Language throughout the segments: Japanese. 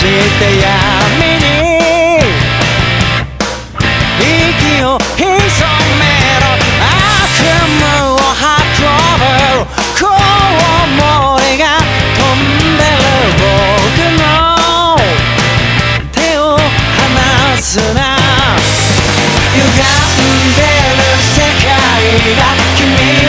して闇に息を潜める悪夢を運ぶ。こウモが飛んでる。僕の手を離すな。歪んでる世界が君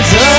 matter